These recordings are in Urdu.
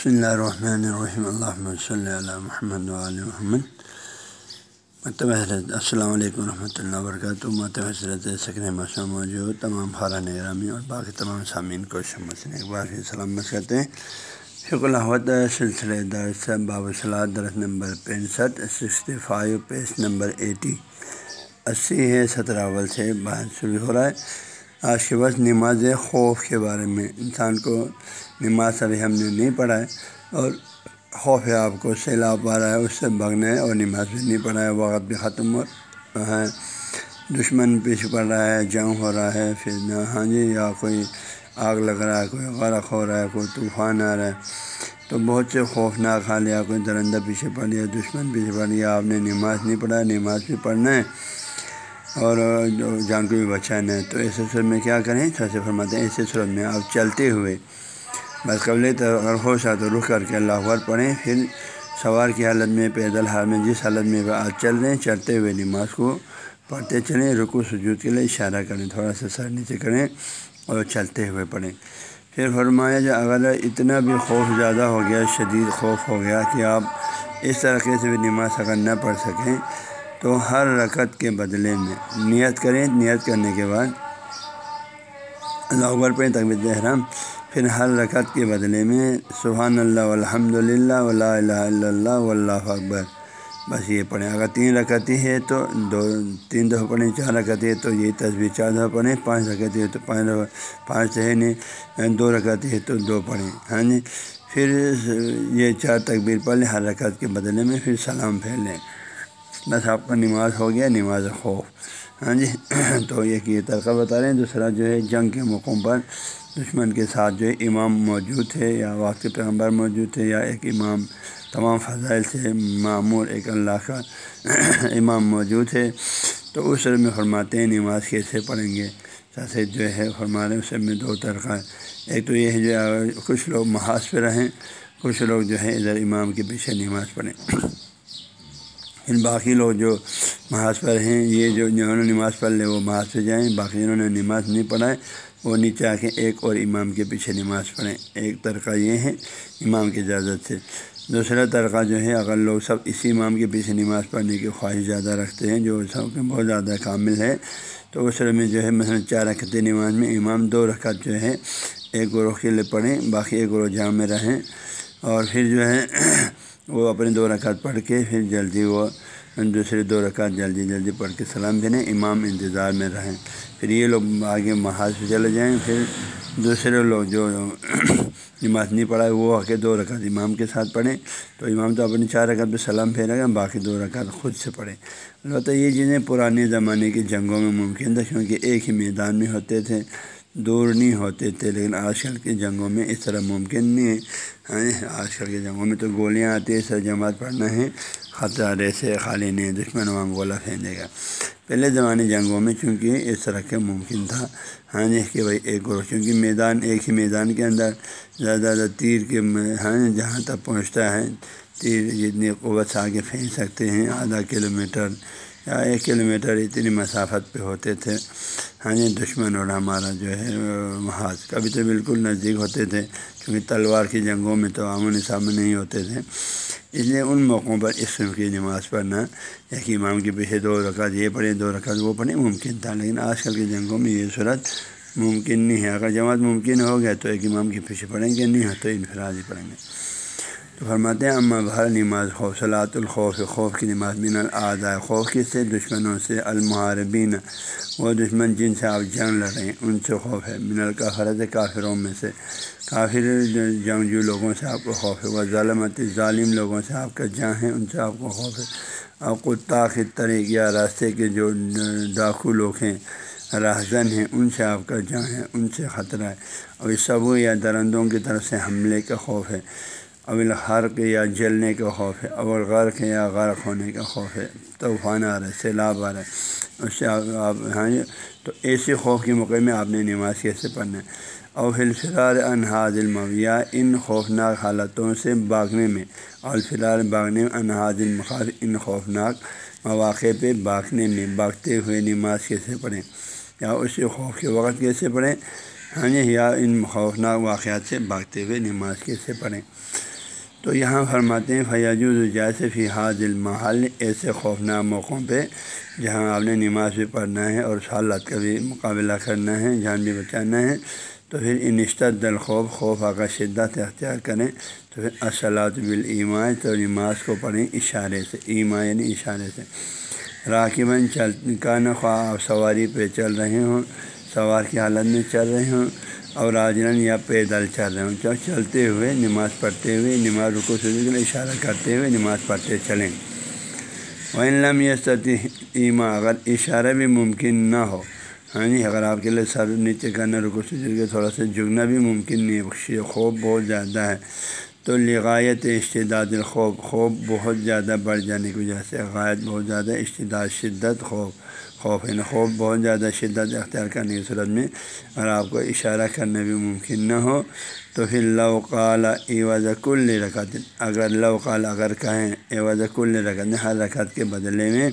بسم اللہ الرحمن الرحیم اللہ صلی اللہ محمد علیہ محمد مکتب حضرت السلام علیکم ورحمۃ اللہ وبرکاتہ مکتب حضرت سکن مسئلہ موجود تمام خارہ نگرامی اور باقی تمام سامعین کو شمس ایک بار پھر سلامت کرتے ہیں شکر الحمد سلسلہ درس باب صلاح درس نمبر پینسٹھ sixty five page number eighty اسی ہے سترہ اول سے بحث شروع ہو رہا ہے آج کے بس نماز خوف کے بارے میں۔ انسان کو نماز ابھی ہم نے نہیں پڑھا ہے اور خوف ہے آپ کو، سیلاب آ رہا ہے، اس سے بھگنا ہے اور نماز بھی نہیں پڑھا ہے، وقت بھی ختم ہو ہے۔ دشمن پیچھے پڑ رہا ہے، جنگ ہو رہا ہے، پھر ہاں جی یا کوئی آگ لگ رہا ہے، کوئی غرق ہو رہا ہے، کوئی طوفان آ رہا ہے۔ تو بہت سے خوفناک حال یا کوئی درندہ پیچھے پڑ لیا دشمن پیچھے پڑ لیا آپ نے نماز نہیں پڑھا، نماز بھی پڑھنا ہے۔ اور جان کو بھی بچانا ہے تو ایسے صورت میں کیا کریں؟ سے فرماتے ہیں ایسے صورت میں آپ چلتے ہوئے بس قبل تو اگر ہوش آ تو رخ کر کے اللہ اکبر پڑھیں۔ پھر سوار کی حالت میں، پیدل حال میں، جس حالت میں آپ چل رہے ہیں چلتے ہوئے نماز کو پڑھتے چلیں رکو سجود کے لیے اشارہ کریں، تھوڑا سا سر نیچے کریں اور چلتے ہوئے پڑھیں۔ پھر فرمایا جو اگر اتنا بھی خوف زیادہ ہو گیا، شدید خوف ہو گیا کہ آپ اس طریقے سے بھی نماز اگر نہ پڑھ سکیں تو ہر رکعت کے بدلے میں نیت کریں، نیت کرنے کے بعد اللہ اکبر پہ تقبیر احرام، پھر ہر رکعت کے بدلے میں سبحان اللہ الحمد للہ ولا الہ الا اللہ واللہ اکبر۔ بس یہ پڑھیں۔ اگر تین رکعتی ہے تو دو، تین دفعہ پڑھیں، چار رکعتی ہے تو یہ تصویر چار دفعہ پڑھیں، پانچ رکعتی ہے تو پانچ دفعہ، پانچ ہے نہیں یعنی دو رکعتی ہے تو دو پڑھیں۔ ہاں جی؟ پھر یہ چار تکبیر پڑھ لیں، ہر رکعت کے بدلے میں پھر سلام پھیر لیں۔ بس آپ کا نماز ہو گیا، نماز خوف۔ ہاں جی تو ایک یہ ترقہ بتا رہے ہیں۔ دوسرا جو ہے، جنگ کے موقعوں پر دشمن کے ساتھ جو ہے، امام موجود تھے یا واقع پیغمبر موجود تھے یا ایک امام، تمام فضائل سے معمور ایک اللہ کا امام موجود ہے تو اس میں فرماتے ہیں، نماز کیسے پڑھیں گے؟ جیسے جو ہے، فرما رہے ہیں، اس میں دو طرقہ۔ ایک تو یہ ہے جو کچھ لوگ محاذ پہ رہیں، کچھ لوگ جو ہے، ادھر امام کے پیچھے نماز پڑھیں۔ پھر باقی لوگ جو محاذ پر ہیں، یہ جو جنہوں نے نماز پڑھ لے، وہ محاذ پہ جائیں۔ باقی جنہوں نے نماز نہیں پڑھائے وہ نیچے آ کے ایک اور امام کے پیچھے نماز پڑھیں۔ ایک طرقہ یہ ہے امام کی اجازت سے۔ دوسرا طرقہ جو ہے، اگر لوگ سب اسی امام کے پیچھے نماز پڑھنے کی خواہش زیادہ رکھتے ہیں، جو سب کے بہت زیادہ کامل ہے، تو اس میں جو ہے، مثلاً چار رکھت نماز میں امام دو رکعت جو ہے، ایک گروہ کے لیے پڑھیں، باقی ایک گروہ جام میں رہیں۔ اور پھر جو ہے وہ اپنے دو رکعت پڑھ کے پھر جلدی وہ دوسرے دو رکعت جلدی جلدی پڑھ کے سلام دینے، امام انتظار میں رہیں۔ پھر یہ لوگ آگے محاذ پہ چلے جائیں، پھر دوسرے لوگ جو نماز نہیں پڑھا وہ آ کے دو رکعت امام کے ساتھ پڑھیں۔ تو امام تو اپنی چار رکعت پہ سلام پھیرے گا باقی دو رکعت خود سے پڑھیں۔ البتہ یہ چیزیں پرانے زمانے کی جنگوں میں ممکن تھا کیونکہ ایک ہی میدان میں ہوتے تھے۔ دور نہیں ہوتے تھے، لیکن آج کل کے جنگوں میں اس طرح ممکن نہیں ہے۔ ہاں آج کل کے جنگوں میں تو گولیاں آتی ہیں، سر جماعت پڑھنا ہے خطرہ ریسے خالی نہیں، دشمن وہاں گولا پھینکے گا۔ پہلے زمانے جنگوں میں چونکہ اس طرح کے ممکن تھا ہاں جی کہ بھائی ایک گروہ، چونکہ میدان ایک ہی میدان کے اندر زیادہ زیادہ تیر کے ہاں جی، جہاں تک پہنچتا ہے، تیر جتنی قوت سے آگے پھینک سکتے ہیں، آدھا کلو میٹر یا ایک کلو میٹر اتنی مسافت پہ ہوتے تھے۔ ہاں جی دشمن اور ہمارا جو ہے، محاذ۔ کبھی تو بالکل نزدیک ہوتے تھے کیونکہ تلوار کی جنگوں میں تو امن سامنے نہیں ہوتے تھے۔ اس لیے ان موقعوں پر اس قسم کی نماز پڑھنا ایک امام کے پیچھے دو رکعت، یہ پڑھیں دو رکعت، وہ پڑھیں ممکن تھا۔ لیکن آج کل کی جنگوں میں یہ صورت ممکن نہیں ہے۔ اگر جماعت ممکن ہو گیا تو ایک امام کے پیچھے پڑھیں گے، نہیں ہو تو انفراد ہی پڑھیں گے۔ تو فرماتے ہیں، اما بھر نماز خوف صلاۃ الخوف، خوف کی نماز من العدا خوف کس سے دشمنوں سے المحاربین، وہ دشمن جن سے آپ جنگ لڑ رہے ہیں، ان سے خوف ہے۔ من القافرت کافروں میں سے۔ کافر جنگجو لوگوں سے آپ کو خوف ہے۔ وہ ظالمت، ظالم لوگوں سے آپ کا جان ہے، ان سے آپ کو خوف ہے۔ آپ کو طاقت طریق یا راستے کے جو ڈاکو لوگ ہیں راہزن ہیں، ان سے آپ کا جان ہے، ان سے خطرہ ہے۔ اور سبو یا درندوں کی طرف سے حملے کا خوف ہے۔ اول حرق یا جلنے کا خوف ہے، اول غرق یا غرق ہونے کا خوف ہے، طوفان آ رہا ہے، سیلاب آ رہا ہے، اس سے آپ ہاں جی، تو ایسے خوف کے موقع میں آپ نے نماز کیسے پڑھنا ہے۔ اور پھر فرار انحاظ المویا ان خوفناک حالتوں سے باغنے میں۔ اور فرار باغنے انحاظ المخار ان خوفناک مواقع پہ باغنے میں، باغتے ہوئے نماز کیسے پڑھیں۔ یا اسی خوف کے وقت کیسے پڑھیں۔ ہاں جی یا ان خوفناک واقعات سے بھاگتے ہوئے نماز کیسے پڑھیں۔ تو یہاں فرماتے ہیں فیاجوز جیسے فی حاض المحل، ایسے خوفناک موقعوں پہ جہاں آپ نے نماز بھی پڑھنا ہے اور حالات کا بھی مقابلہ کرنا ہے، جان بھی بچانا ہے، تو پھر انشتد الخوف خوف آ شدت اختیار کریں، تو پھر اصلاۃ بالایماء تو نماز کو پڑھیں اشارے سے ایما یعنی اشارے سے۔ راکباً چل کا نخواہ آپ سواری پہ چل رہے ہوں، سوار کی حالت میں چل رہے ہوں اور راجرن یا پیدل چل رہے ہوں چل چلتے ہوئے نماز پڑھتے ہوئے، نماز رکو کے لیے اشارہ کرتے ہوئے نماز پڑھتے چلیں۔ علم خوف ہے نا خوف، بہت زیادہ شدت اختیار کرنے کی صورت میں اور آپ کو اشارہ کرنا بھی ممکن نہ ہو۔ تو پھر لوقال ایواز کل رکعت۔ اگر لوقال اگر کہیں ایواز کل رکعت، ہر رکعت کے بدلے میں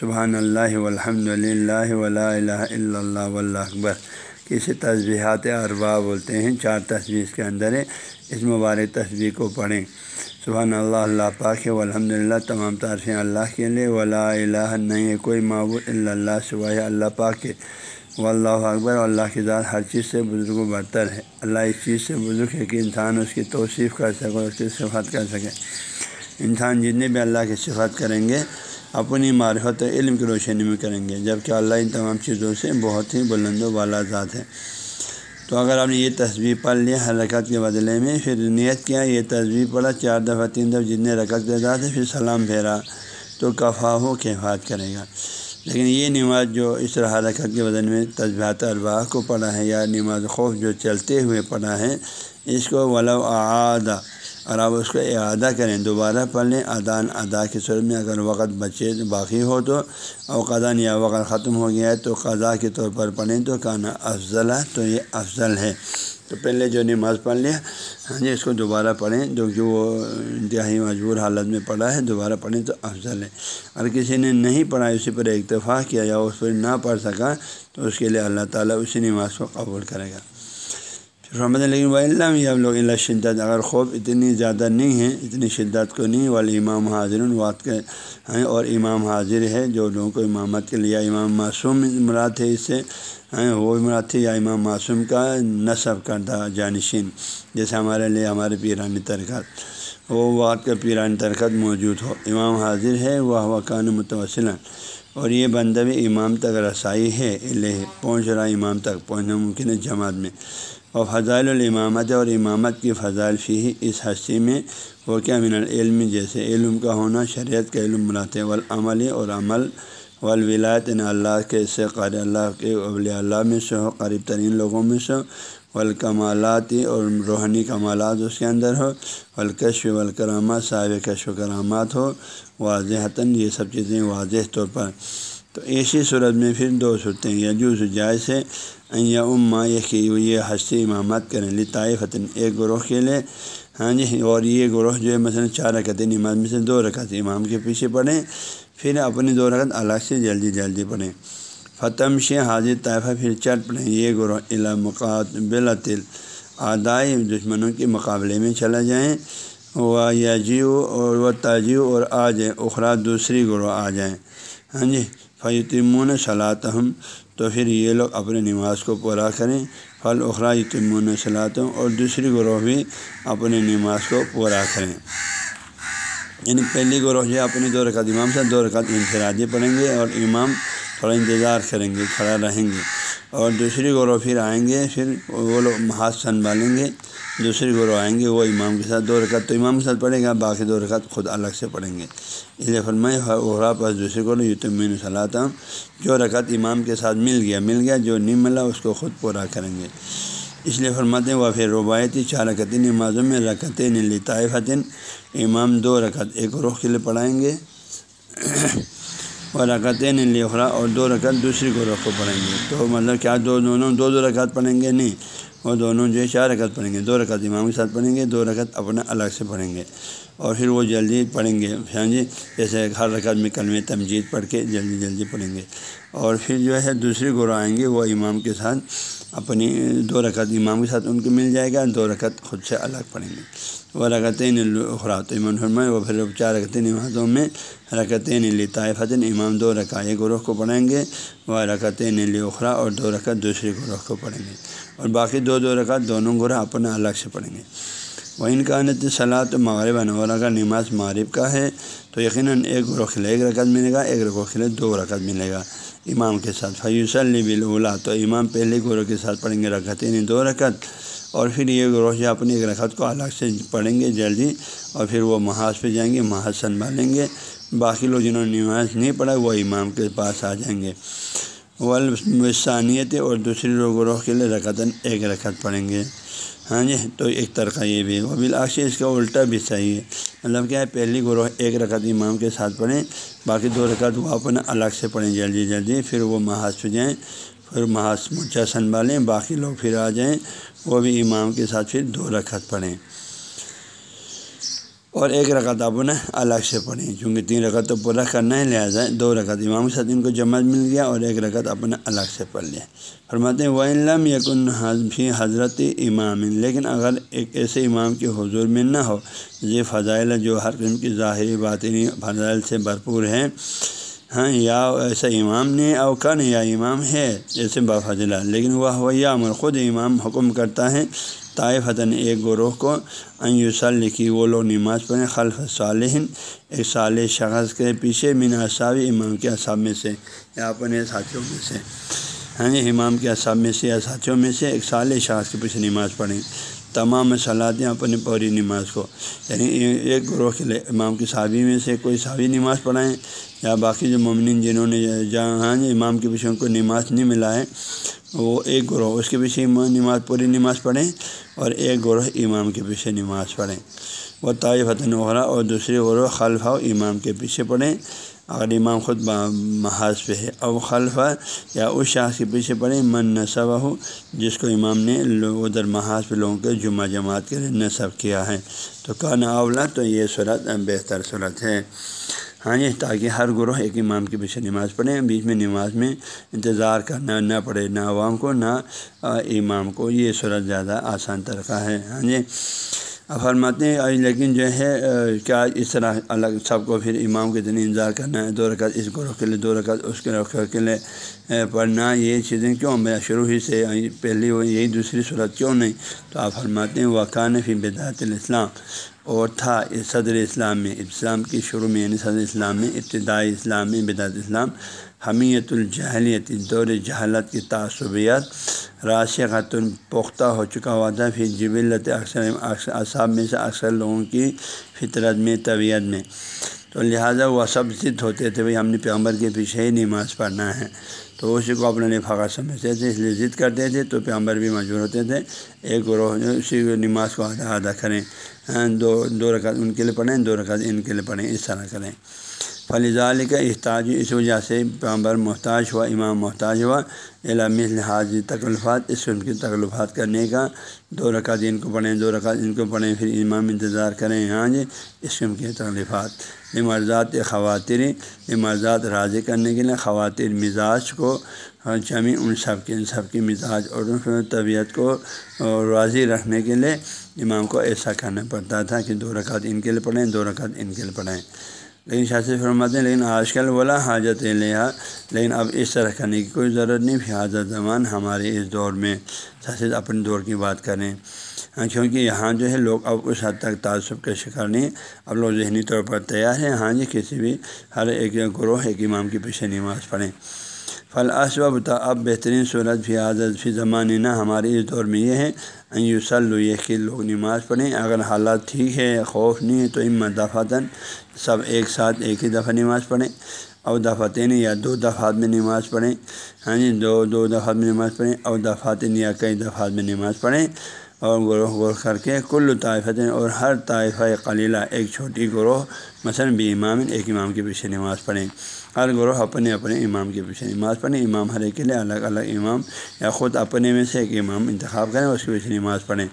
سبحان اللہ الحمد للہ ولا الہ الا اللہ واللہ اکبر۔ کسی تصبیحات اربا بولتے ہیں، چار تصویر کے اندر ہے اس مبارک تصویر کو پڑھیں۔ سبحان اللہ اللہ پاک ہے الحمد للہ تمام تعریفیں اللہ کے لیے۔ ولا الہ، نہیں ہے کوئی معبود اللہ اللہ سبح اللہ پاک کے و اللہ اکبر، اللہ کی ذات ہر چیز سے بزرگ و برتر ہے۔ اللہ اس چیز سے بزرگ ہے کہ انسان اس کی توصیف کر سکے اس کی صفات کر سکے۔ انسان جتنے بھی اللہ کی صفات کریں گے اپنی معرفت علم کی روشنی میں کریں گے جبکہ اللہ ان تمام چیزوں سے بہت ہی بلند و بالا ذات ہے۔ تو اگر آپ نے یہ تصویر پڑھ لیا ہر رکعت کے بدلے میں، پھر نیت کیا، یہ تصویر پڑھا، چار دفعہ، تین دفعہ جتنے رکعت کے ذات ہے پھر سلام پھیرا، تو کفا ہو کفات کرے گا۔ لیکن یہ نماز جو اس طرح رکعت کے بدن میں تجبات اربا کو پڑھا ہے، یا نماز خوف جو چلتے ہوئے پڑھا ہے، اس کو ولو اعادہ اور آپ اس کو اعادہ کریں۔ دوبارہ پڑھ لیں۔ ادان ادا کی صورت میں اگر وقت بچے باقی ہو تو، اور قدان یا وقت ختم ہو گیا ہے تو قضا کے طور پر پڑھیں تو کہنا افضل ہے، تو یہ افضل ہے۔ تو پہلے جو نماز پڑھ لیا ہاں جی اس کو دوبارہ پڑھیں۔ جو کہ وہ انتہائی مجبور حالت میں پڑھا ہے، دوبارہ پڑھیں تو افضل ہے۔ اگر کسی نے نہیں پڑھا، اسی پر اتفاق کیا یا اس پر نہ پڑھ سکا، تو اس کے لیے اللہ تعالیٰ اسی نماز کو قبول کرے گا۔ رحمۃ لیکن وہ اللہ میں لوگ اللہ شدت اگر خوف اتنی زیادہ نہیں ہے، اتنی شدت کو نہیں والے امام حاضر وات کے ہیں اور امام حاضر ہے، جو لوگوں کو امامت کے لیے امام معصوم مراد ہے، اس سے وہ مراد تھے یا امام معصوم کا نصب کردہ جانشین، جیسے ہمارے لیے ہمارے پیرانی ترکت وہ وات کا پیرانی ترکت موجود ہو۔ امام حاضر ہے، وہ وقان متوسل اور یہ بندہ بھی امام تک رسائی ہے لے پہنچ رہا امام تک، پہنچنا ممکن ہے جماعت میں۔ اور فضائل الامامت اور امامت کی فضائل فی اس ہستی میں، وہ کیا من العلم، جیسے علم کا ہونا، شریعت کا علم ہے والعمل اور عمل، والولایت ان اللہ کے سے قاری اللہ کے ابل اللہ میں سے ہو، قریب ترین لوگوں میں سے والکمالاتی اور روحانی کمالات اس کے اندر ہو والکش والکرامات صاحب کش و کرامات ہو واضح یہ سب چیزیں واضح طور پر تو ایسی صورت میں پھر دو صورتیں یا جو جائز ہے یا اما یہ کہ یہ ہستی امامت کریں لی فتن ایک گروہ کے لیے ہاں جی اور یہ گروہ جو ہے مثلاً چار رکعت نماز میں سے دو رکعت امام کے پیچھے پڑھیں، پھر اپنی دو رکعت الگ سے جلدی جلدی پڑھیں۔ فتم شہ حاضر طائفہ پھر چٹ پڑھیں، یہ گروہ علامقات بلاطل آدائی دشمنوں کے مقابلے میں چلا جائیں، وہ یاجیو اور وہ تاجیو اور آ جائیں اخرا دوسری گروہ آ جائیں۔ ہاں جی فیتمون صلاحم تو پھر یہ لوگ اپنی نماز کو پورا کریں۔ پھل اخرا یتمون صلاحم اور دوسری گروہ بھی اپنی نماز کو پورا کریں۔ یعنی پہلی گروہ جو اپنی دو رکعت امام سے دو رکعت انفرادی پڑھیں گے اور امام تھوڑا انتظار کریں گے، کھڑا رہیں گے۔ اور دوسری گروہ پھر آئیں گے، پھر وہ لوگ ہاتھ سنبھالیں گے۔ دوسری گروہ آئیں گے، وہ امام کے ساتھ دو رکعت، تو امام کے ساتھ پڑھے گا باقی دو رکعت خود الگ سے پڑھیں گے۔ اس لیے فرمائے اغرا پاس دوسری گروہ یہ تو میں صلاح جو رکعت امام کے ساتھ مل گیا مل گیا، جو نہیں ملا، اس کو خود پورا کریں گے۔ اس لیے فرماتے ہیں وہ پھر روایتی چار رکعت نمازوں میں رکعت لطائف فتن امام دو رکعت ایک رخ کے لیے پڑھائیں گے۔ اور رکعتیں لخرا اور دو رکعت دوسری گروہ کو پڑھیں گے۔ تو مطلب کیا دو دونوں، دو دو رکعت پڑھیں گے؟ نہیں۔ وہ دونوں جو ہے چار رکعت پڑھیں گے۔ دو رکعت امام کے ساتھ پڑھیں گے، دو رکعت اپنا الگ سے پڑھیں گے۔ اور پھر وہ جلدی پڑھیں گے۔ ہاں جی جیسے ہر رکعت میں کلم تمجید پڑھ کے جلدی جلدی پڑھیں گے۔ اور پھر جو ہے دوسری گروہ آئیں گے، وہ امام کے ساتھ اپنی دو رکعت امام کے ساتھ ان کو مل جائے گا، دو رکعت خود سے الگ پڑھیں گے۔ وہ رکعتیں خرات امام فرمائے وہ پھر چار رکعتیں نمازوں میں رکعتیں نیلی طائفت امام دو رکعت گروہ کو پڑھیں گے، وہ رکعتیں نیلی اخرا اور دو رکعت دوسری گروہ کو پڑھیں گے۔ اور باقی دو دو رکعت دونوں گروہ اپنا الگ سے پڑھیں گے۔ وہ ان کا نت صلاح مغرب اور اگر نماز معرب کا ہے، تو یقیناً ایک گروہ کھلے ایک رکعت ملے گا، ایک رکو دو رکعت ملے گا امام کے ساتھ۔ فیوس بلا تو امام پہلے گروہ کے ساتھ پڑھیں گے رکعت یعنی دو رکعت، اور پھر یہ گروہ جو اپنی ایک رکعت کو الگ سے پڑھیں گے جلدی، اور پھر وہ محاذ پہ جائیں گے، محاذ سنبھالیں گے۔ باقی لوگ جنہوں نے نماز نہیں پڑھا، وہ امام کے پاس آ جائیں گے۔ ولسانیت اور دوسری گروہ کے لیے رکعتاً ایک رکعت پڑھیں گے۔ ہاں جی تو ایک طرقہ یہ بھی ہے۔ وہ بالآخر اس کا الٹا بھی صحیح ہے۔ مطلب کیا ہے، پہلی گروہ ایک رکعت امام کے ساتھ پڑھیں، باقی دو رکعت وہ اپنا الگ سے پڑھیں۔ جلدی جلدی پھر وہ محاذ پہ جائیں، پھر محاذ مچا سنبھالیں، باقی لوگ پھر آ جائیں، وہ بھی امام کے ساتھ پھر دو رکعت پڑھیں۔ اور ایک رکعت آپ نے الگ سے پڑھیں کیونکہ تین رکعت تو پورا کرنا ہے لہٰذا دو رکعت امام کے ساتھ ان کو جمع مل گیا اور ایک رکعت اپنا الگ سے پڑھ لیا۔ فرماتے ہیں علم طائف حدن ایک گروہ کو یوسل لکھی وہ لوگ نماز پڑھیں خلف صالحین، ایک صالح شخص کے پیچھے من اصحابی امام کے اصحاب میں سے، یا اپنے ساتھیوں میں سے۔ ہاں امام کے اصحاب میں سے یا ساتھیوں میں سے ایک صالح شخص کے پیچھے نماز پڑھیں۔ تمام صلاحیں اپنی پوری نماز کو یعنی ایک گروہ کے لیے امام کی صحابی میں سے کوئی صحابی نماز پڑھائیں یا باقی جو مومن جنہوں نے جہاں امام کے پیچھے ان کو نماز نہیں ملا ہے وہ ایک گروہ اس کے پیچھے نماز پوری نماز پڑھیں اور ایک گروہ امام کے پیچھے نماز پڑھیں۔ وہ طائف فتح وغیرہ اور دوسری گروہ خلفہ امام کے پیچھے پڑھیں۔ اگر امام خود محاذ پہ ہے۔ او خلفہ یا اس شاخ کے پیچھے پڑھیں من نصب ہو جس کو امام نے ادھر محاذ پہ لوگوں کے جمعہ جماعت کے لیے نصب کیا ہے۔ تو کہنا اولا، تو یہ صورت بہتر صورت ہے۔ ہاں جی تاکہ ہر گروہ ایک امام کے پیچھے نماز پڑھیں بیچ میں نماز میں انتظار کرنا نہ پڑے، نہ عوام کو، نہ امام کو۔ یہ صورت زیادہ آسان طریقہ ہے۔ ہاں جی فرماتے ہیں لیکن جو ہے کیا اس طرح الگ سب کو پھر امام کے دن انتظار کرنا ہے، دو رکعت اس گروہ کے لیے دو رکعت اس کے رخ کے لیے پڑھنا یہ چیزیں کیوں؟ میرا شروع ہی سے پہلی وہ یہی دوسری صورت کیوں نہیں؟ تو آپ فرماتے ہیں، وقان فی بدعت الاسلام اور تھا صدر اسلام میں، اسلام کی شروع میں یعنی صدر اسلام میں، ابتدائی اسلام میں بدعت اسلام حمیت الجہلیت دور جہالت کی تعصبیت راشقۃ پختہ ہو چکا ہوا تھا پھر جبلت اکثر اصحاب میں سے اکثر لوگوں کی فطرت میں، طبیعت میں۔ تو لہٰذا وہ سب ضد ہوتے تھے، بھائی ہم نے پیغمبر کے پیچھے ہی نماز پڑھنا ہے۔ تو اسی کو اپنے لیے فخر سمجھتے تھے، اس لیے ضد کرتے تھے، تو پیغمبر بھی مجبور ہوتے تھے۔ ایک گروہ اسی نماز کو آدھا آدھا کریں۔ ہاں، دو دو رکعت ان کے لیے پڑھیں، دو رکعت ان کے لیے پڑھیں، اس طرح کریں۔ فلیزال کا احتاج اس وجہ سے پیغمبر محتاج ہوا، امام محتاج ہوا علام لحاظ تکلفات اس ان کی تکلفات کرنے کا۔ دو رکعت ان کو پڑھیں، دو رکعت ان کو پڑھیں، پھر امام انتظار کریں۔ ہاں جی اس قسم کی تکلیفات مرضات خواتین مرضات راضی کرنے کے لیے خواتین مزاج کو جمی ان سب کے، ان سب کی مزاج اور طبیعت کو راضی رکھنے کے لیے امام کو ایسا کرنا پڑتا تھا کہ دو رکعت ان کے لیے پڑھیں، دو رکعت ان کے لیے پڑھیں۔ لیکن شاستری فرماتے ہیں، لیکن آج کل بولا حاجت لیا لیکن اب اس طرح کرنے کی کوئی ضرورت نہیں، پھر حاضر زمان ہمارے اس دور میں شاست اپنے دور کی بات کریں۔ کیونکہ یہاں جو ہے لوگ اب اس حد تک تعصب کا شکار نہیں اب لوگ ذہنی طور پر تیار ہیں ہاں جی کسی بھی ہر ایک گروہ، ایک امام کے پیچھے نماز پڑھیں۔ فلاصب تھا اب بہترین صورت فی حاضر، فی زمانے نہ ہمارے اس دور میں یہ ہے یوسل یہ کہ لوگ نماز پڑھیں، اگر حالات ٹھیک ہے، خوف نہیں ہے تو امت دفعتاً سب ایک ساتھ ایک ہی دفعہ نماز پڑھیں اور دفعتین یا دو دفعات میں نماز پڑھیں ہاں جی دو دو دفعات میں نماز پڑھیں اور دفعتین یا کئی دفعات میں نماز پڑھیں، اور گروہ گروہ کر کے کل طائفت اور ہر طائفہ قلیلہ ایک چھوٹی گروہ، مثلاً بھی امام، ایک امام کے پیچھے نماز پڑھیں۔ ہر گروہ اپنے اپنے امام کے پیچھے، نماز پڑھیں امام ہر ایک کے لیے الگ الگ امام یا خود اپنے میں سے ایک امام انتخاب کریں اس کے پیچھے نماز پڑھیں۔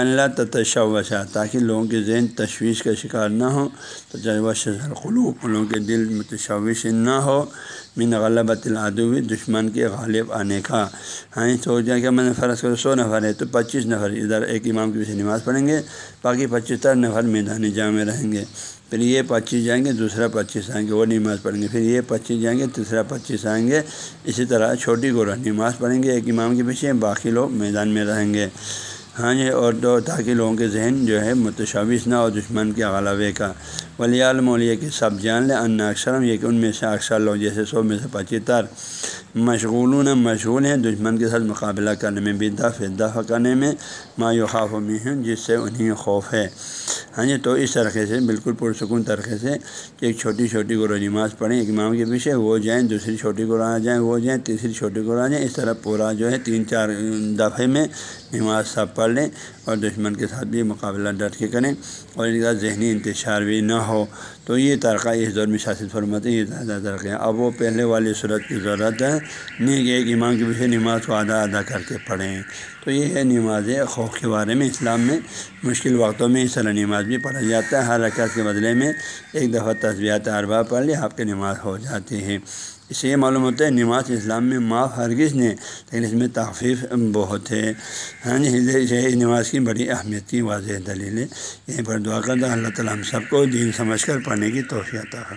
اللہ تتشوشا تاکہ لوگوں کے ذہن تشویش کا شکار نہ ہو۔ تو قلوب لوگوں کے دل متشوش نہ ہو۔ من غلبت العدوی دشمن کے غالب آنے کا۔ ہاں سوچ جائے کہ میں نے فرض کرو سو نفر ہے تو پچیس نفر ادھر ایک امام کے پیچھے نماز پڑھیں گے، باقی پچیس نفر میدان جامع رہیں گے۔ پھر یہ پچیس جائیں گے، دوسرا پچیس آئیں گے، وہ نماز پڑھیں گے۔ پھر یہ پچیس جائیں گے، تیسرا پچیس آئیں گے۔ اسی طرح چھوٹی گورہ نماز پڑھیں گے، ایک امام کے پیچھے، باقی لوگ میدان میں رہیں گے۔ ہاں جی اور دو تاکہ لوگوں کے ذہن جو ہے متشوث نہ ہو، دشمن کے غلبے کا۔ ولی المولیہ کے سب جان لیں ان اکثر یہ کہ ان میں سے اکثر لوگ جیسے سو میں سے پچہتر مشغول مشغول ہیں، دشمن کے ساتھ مقابلہ کرنے میں بھی دف دفع کرنے میں مایو خوف میں ہوں جس سے انہیں خوف ہے۔ ہاں جی تو اس طریقے سے، بالکل پرسکون طریقے سے کہ ایک چھوٹی چھوٹی گرو نماز پڑھیں، ایک امام کے پیچھے وہ جائیں، دوسری چھوٹی گرو آ جائیں، وہ جائیں، تیسری چھوٹی گرو آ جائیں، اس طرح پورا جو ہے تین چار دفعے میں نماز سب پڑھ لیں۔ اور دشمن کے ساتھ بھی مقابلہ ڈٹ کے کریں اور ان کا ذہنی انتشار بھی نہ ہو۔ تو یہ ترقہ اس دور میں شاست فرمت ہے یہ زیادہ ترقی ہے۔ اب وہ پہلے والی صورت کی ضرورت ہے، نہیں کہ ایک امام کے پیچھے نماز کو ادا ادا کر کے پڑھیں۔ تو یہ ہے نماز خوف کے بارے میں۔ اسلام میں مشکل وقتوں میں اس طرح نماز بھی پڑھا جاتا ہے۔ ہر رکعت کے بدلے میں ایک دفعہ تصویات اربا پڑھ لی آپ کی نماز ہو جاتی ہے اس سے یہ معلوم ہوتا ہے نماز اسلام میں معاف ہرگز نے لیکن اس میں تخفیف بہت ہے۔ ہاں جی نماز کی بڑی اہمیت کی واضح دلیل ہے۔ یہیں پر دعا کرتا اللہ تعالیٰ ہم سب کو دین سمجھ کر پڑھنے کی توفیع تھا